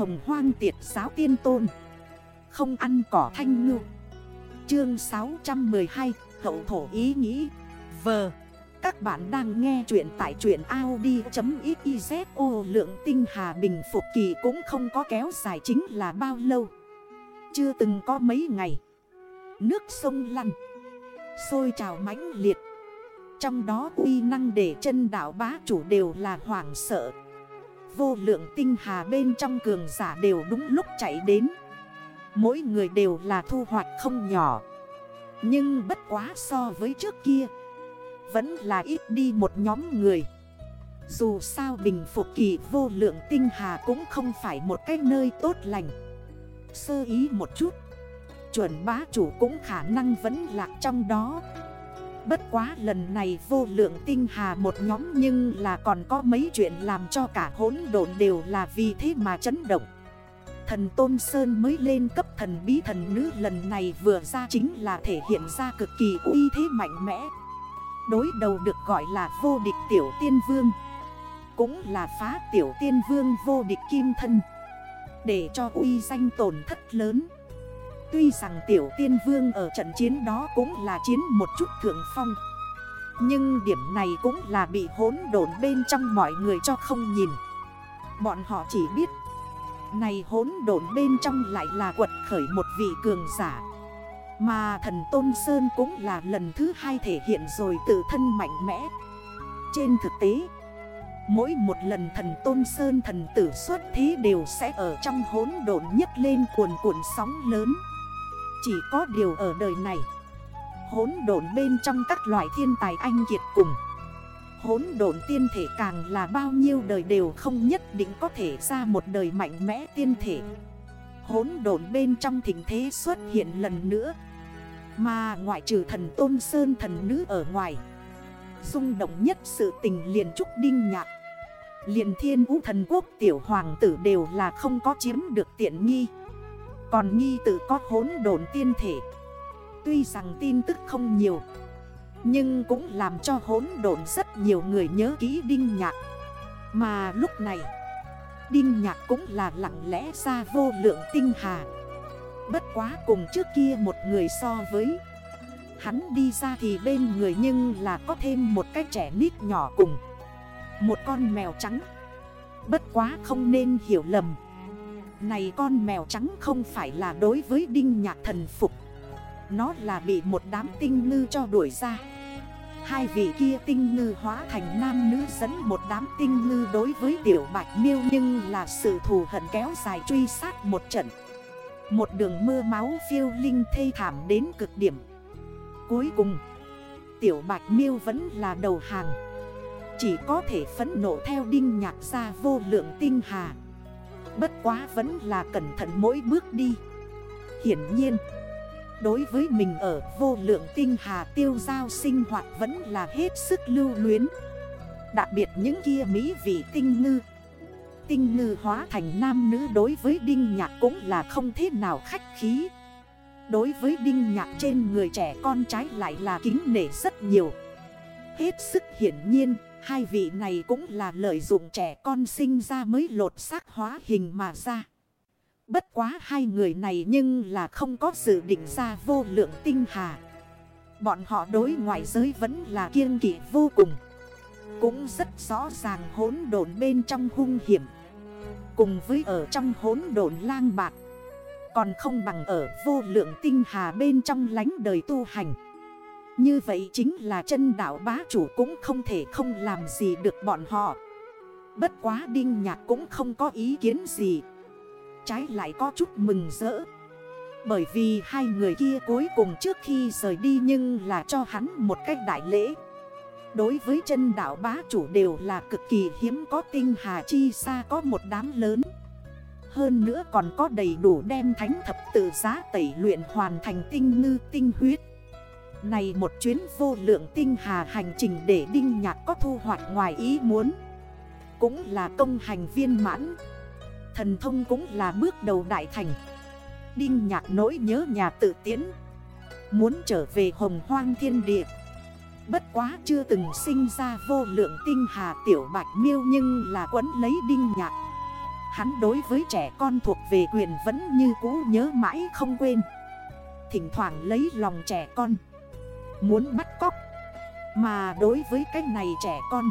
hồng hoang tiệt giáo tiên tôn. Không ăn cỏ thanh ngư. Chương 612 Hậu thổ ý nghĩ. Vờ Các bạn đang nghe chuyện tại chuyện Audi.xyz lượng tinh hà bình phục kỳ cũng không có kéo dài chính là bao lâu. Chưa từng có mấy ngày. Nước sông lăn. Sôi trào mãnh liệt. Trong đó uy năng để chân đảo bá chủ đều là hoảng sợ. Vô lượng tinh hà bên trong cường giả đều đúng lúc chạy đến. Mỗi người đều là thu hoạch không nhỏ. Nhưng bất quá so với trước kia, Vẫn là ít đi một nhóm người. Dù sao bình phục kỳ vô lượng tinh hà cũng không phải một cái nơi tốt lành. Sơ ý một chút, Chuẩn bá chủ cũng khả năng vẫn lạc trong đó. Bất quá lần này vô lượng tinh hà một nhóm nhưng là còn có mấy chuyện làm cho cả hỗn độn đều là vì thế mà chấn động. Thần Tôn Sơn mới lên cấp thần bí thần nữ lần này vừa ra chính là thể hiện ra cực kỳ uy thế mạnh mẽ. Đối đầu được gọi là vô địch tiểu tiên vương. Cũng là phá tiểu tiên vương vô địch kim thân. Để cho uy danh tổn thất lớn. Tuy rằng tiểu tiên vương ở trận chiến đó cũng là chiến một chút thượng phong. Nhưng điểm này cũng là bị hỗn độn bên trong mọi người cho không nhìn. Bọn họ chỉ biết, Này hỗn độn bên trong lại là quật khởi một vị cường giả. Mà thần Tôn Sơn cũng là lần thứ hai thể hiện rồi tự thân mạnh mẽ. Trên thực tế, Mỗi một lần thần Tôn Sơn thần tử xuất thế đều sẽ ở trong hỗn độn nhất lên cuồn cuộn sóng lớn chỉ có điều ở đời này. Hốn độn bên trong các loại thiên tài anh kiệt cùng. Hốn độn tiên thể càng là bao nhiêu đời đều không nhất định có thể ra một đời mạnh mẽ tiên thể. Hốn độn bên trong thỉnh thế xuất hiện lần nữa. Mà ngoại trừ thần tôn sơn thần nữ ở ngoài Dung động nhất sự tình liền trúc đinh nhạc, liền thiên vũ thần quốc tiểu hoàng tử đều là không có chiếm được tiện nghi còn nghi tự có hốn đồn tiên thể. Tuy rằng tin tức không nhiều, Nhưng cũng làm cho hốn đồn rất nhiều người nhớ kỹ Đinh Nhạc. Mà lúc này, Đinh Nhạc cũng là lặng lẽ ra vô lượng tinh hà. Bất quá cùng trước kia một người so với, Hắn đi ra thì bên người nhưng là có thêm một cái trẻ nít nhỏ cùng, Một con mèo trắng. Bất quá không nên hiểu lầm này con mèo trắng không phải là đối với đinh nhạc thần phục. Nó là bị một đám tinh ngư cho đuổi ra. Hai vị kia tinh ngư hóa thành nam nữ dẫn một đám tinh ngư đối với tiểu bạch miêu Nhưng là sự thù hận kéo dài truy sát một trận. Một đường mưa máu phiêu linh thê thảm đến cực điểm. Cuối cùng, Tiểu bạch miêu vẫn là đầu hàng. Chỉ có thể phấn nộ theo đinh nhạc ra vô lượng tinh hà. Bất quá vẫn là cẩn thận mỗi bước đi. Hiển nhiên, Đối với mình ở vô lượng tinh hà tiêu giao sinh hoạt vẫn là hết sức lưu luyến. Đặc biệt những kia mỹ vị tinh ngư. Tinh ngư hóa thành nam nữ đối với đinh nhạc cũng là không thế nào khách khí. Đối với đinh nhạc trên người trẻ con trái lại là kính nể rất nhiều. Hết sức hiển nhiên Hai vị này cũng là lợi dụng trẻ con sinh ra mới lột xác hóa hình mà ra. Bất quá hai người này nhưng là không có dự định ra vô lượng tinh hà. Bọn họ đối ngoại giới vẫn là kiêng kỵ vô cùng. Cũng rất rõ ràng hốn đồn bên trong hung hiểm. Cùng với ở trong hốn đồn lang bạc. Còn không bằng ở vô lượng tinh hà bên trong lánh đời tu hành. Như vậy chính là chân đảo bá chủ cũng không thể không làm gì được bọn họ. Bất quá Đinh Nhạc cũng không có ý kiến gì. Trái lại có chút mừng rỡ. Bởi vì hai người kia cuối cùng trước khi rời đi nhưng là cho hắn một cách đại lễ. Đối với chân đảo bá chủ đều là cực kỳ hiếm có tinh hà chi xa có một đám lớn. Hơn nữa còn có đầy đủ đem thánh thập tự giá tẩy luyện hoàn thành tinh ngư tinh huyết này một chuyến vô lượng tinh hà hành trình để Đinh Nhạc có thu hoạch ngoài ý muốn. Cũng là công hành viên mãn. Thần thông cũng là bước đầu đại thành. Đinh Nhạc nỗi nhớ nhà tự tiến Muốn trở về hồng hoang thiên địa. Bất quá chưa từng sinh ra vô lượng tinh hà tiểu bạch miêu Nhưng là quấn lấy Đinh Nhạc. Hắn đối với trẻ con thuộc về quyền vẫn như cũ nhớ mãi không quên. Thỉnh thoảng lấy lòng trẻ con. Muốn bắt cóc. Mà đối với cái này trẻ con,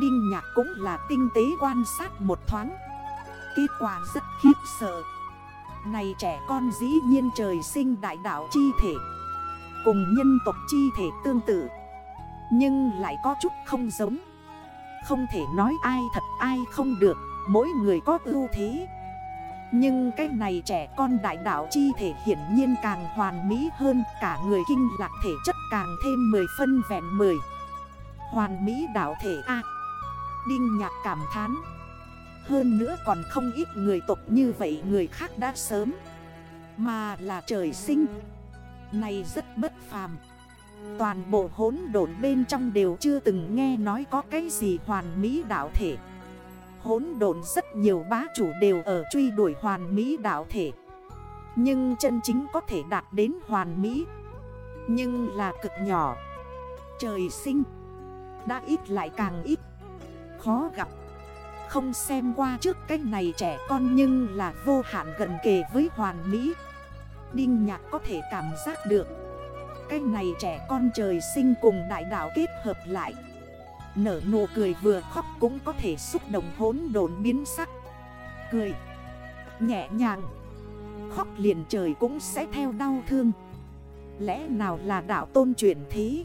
Đinh nhạc cũng là tinh tế quan sát một thoáng. Kết quả rất khiếp sợ. Này trẻ con dĩ nhiên trời sinh đại đạo chi thể, Cùng nhân tộc chi thể tương tự, Nhưng lại có chút không giống. Không thể nói ai thật ai không được, Mỗi người có ưu thế. Nhưng cái này trẻ con đại đạo chi thể hiển nhiên càng hoàn mỹ hơn, Cả người kinh lạc thể chất càng thêm 10 phân vẹn 10 Hoàn mỹ đạo thể A. Đinh nhạc cảm thán. Hơn nữa còn không ít người tộc như vậy người khác đã sớm. Mà là trời sinh. Này rất bất phàm. Toàn bộ hốn độn bên trong đều chưa từng nghe nói có cái gì hoàn mỹ đạo thể. Hốn độn rất nhiều bá chủ đều ở truy đuổi hoàn mỹ đạo thể. Nhưng chân chính có thể đạt đến hoàn mỹ, Nhưng là cực nhỏ. Trời sinh, Đã ít lại càng ít, Khó gặp. Không xem qua trước cái này trẻ con nhưng là vô hạn gần kề với hoàn mỹ. Đinh nhạc có thể cảm giác được, Cái này trẻ con trời sinh cùng đại đạo kết hợp lại. Nở nụ cười vừa khóc cũng có thể xúc động hốn đồn biến sắc. Cười. Nhẹ nhàng. Khóc liền trời cũng sẽ theo đau thương. Lẽ nào là đạo tôn chuyển thế?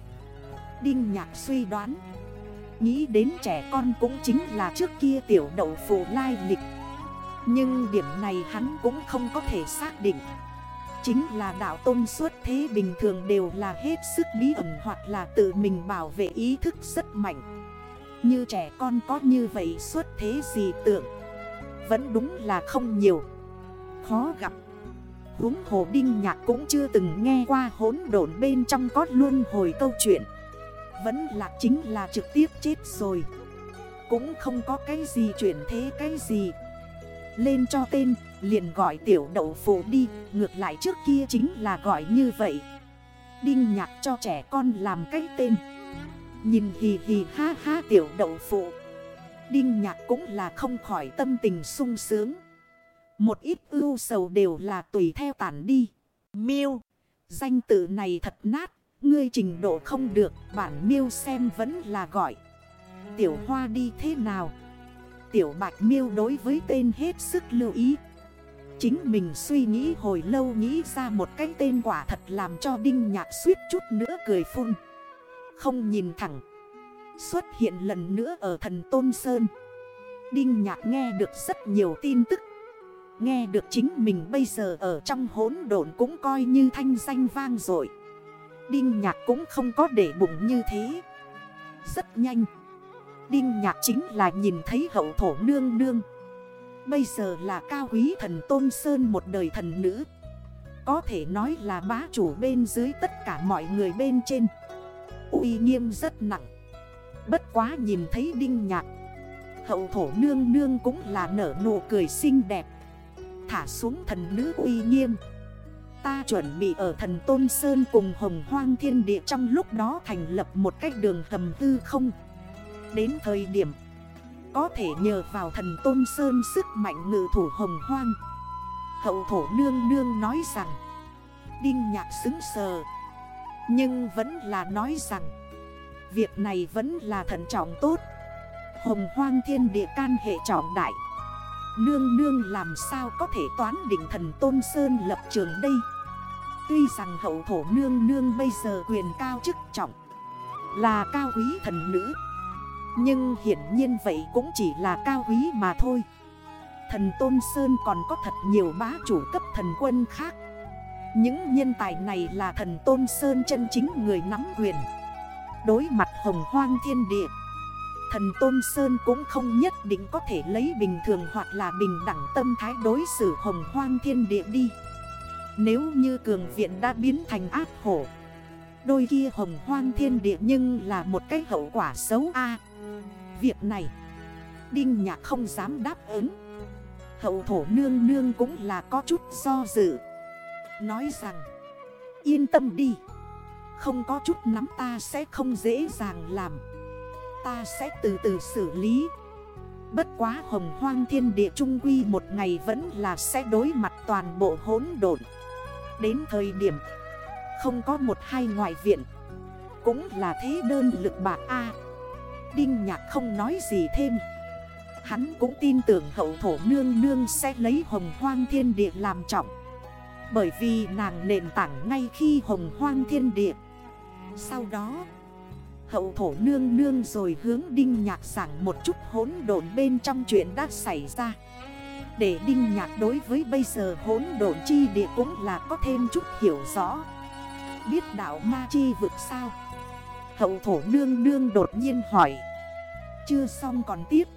Đinh nhạc suy đoán. Nghĩ đến trẻ con cũng chính là trước kia tiểu đậu phụ lai lịch. Nhưng điểm này hắn cũng không có thể xác định. Chính là đạo tôn suốt thế bình thường đều là hết sức bí ẩn hoặc là tự mình bảo vệ ý thức rất mạnh. Như trẻ con có như vậy suốt thế gì tưởng? Vẫn đúng là không nhiều. Khó gặp. Húng hồ đinh nhạc cũng chưa từng nghe qua hốn đồn bên trong có luôn hồi câu chuyện. Vẫn là chính là trực tiếp chết rồi. Cũng không có cái gì chuyển thế cái gì. Lên cho tên, liền gọi tiểu đậu phụ đi. Ngược lại trước kia chính là gọi như vậy. Đinh nhạc cho trẻ con làm cái tên. Nhìn hì hì ha ha tiểu đậu phụ. Đinh nhạc cũng là không khỏi tâm tình sung sướng. Một ít ưu sầu đều là tùy theo tản đi. Miêu, Danh tự này thật nát, Ngươi trình độ không được, bản miêu xem vẫn là gọi. Tiểu hoa đi thế nào? Tiểu bạch miêu đối với tên hết sức lưu ý. Chính mình suy nghĩ hồi lâu nghĩ ra một cái tên quả thật làm cho đinh nhạc suýt chút nữa cười phun. Không nhìn thẳng. Xuất hiện lần nữa ở thần Tôn Sơn. Đinh nhạc nghe được rất nhiều tin tức. Nghe được chính mình bây giờ ở trong hốn độn cũng coi như thanh danh vang rồi Đinh nhạc cũng không có để bụng như thế. Rất nhanh. Đinh nhạc chính là nhìn thấy hậu thổ nương nương. Bây giờ là cao quý thần Tôn Sơn một đời thần nữ. Có thể nói là bá chủ bên dưới tất cả mọi người bên trên uy nghiêm rất nặng. Bất quá nhìn thấy đinh nhạc, Hậu thổ nương nương cũng là nở nụ cười xinh đẹp. Thả xuống thần nữ uy nghiêm. Ta chuẩn bị ở thần Tôn Sơn cùng hồng hoang thiên địa trong lúc đó thành lập một cách đường hầm tư không. Đến thời điểm, Có thể nhờ vào thần Tôn Sơn sức mạnh ngự thủ hồng hoang. Hậu thổ nương nương nói rằng, Đinh nhạc xứng sờ. Nhưng vẫn là nói rằng, Việc này vẫn là thận trọng tốt. Hồng hoang thiên địa can hệ trọng đại. Nương nương làm sao có thể toán định thần Tôn Sơn lập trường đây? Tuy rằng hậu thổ nương nương bây giờ quyền cao chức trọng, Là cao quý thần nữ. Nhưng hiển nhiên vậy cũng chỉ là cao quý mà thôi. Thần Tôn Sơn còn có thật nhiều bá chủ cấp thần quân khác. Những nhân tài này là thần Tôn Sơn chân chính người nắm quyền. Đối mặt hồng hoang thiên địa, Thần Tôn Sơn cũng không nhất định có thể lấy bình thường hoặc là bình đẳng tâm thái đối xử hồng hoang thiên địa đi. Nếu như cường viện đã biến thành ác hổ, Đôi kia hồng hoang thiên địa nhưng là một cái hậu quả xấu a. Việc này, Đinh nhạc không dám đáp ứng. Hậu thổ nương nương cũng là có chút do dự. Nói rằng, Yên tâm đi. Không có chút nắm ta sẽ không dễ dàng làm. Ta sẽ từ từ xử lý. Bất quá hồng hoang thiên địa trung quy một ngày vẫn là sẽ đối mặt toàn bộ hỗn độn. Đến thời điểm, không có một hai ngoại viện. Cũng là thế đơn lực bạc A. Đinh nhạc không nói gì thêm. Hắn cũng tin tưởng hậu thổ nương nương sẽ lấy hồng hoang thiên địa làm trọng. Bởi vì nàng nền tảng ngay khi hồng hoang thiên địa. Sau đó, Hậu thổ nương nương rồi hướng đinh nhạc giảng một chút hỗn độn bên trong chuyện đã xảy ra. Để đinh nhạc đối với bây giờ hỗn độn chi địa cũng là có thêm chút hiểu rõ. Biết đạo ma chi vực sao? Hậu thổ nương nương đột nhiên hỏi. Chưa xong còn tiếp.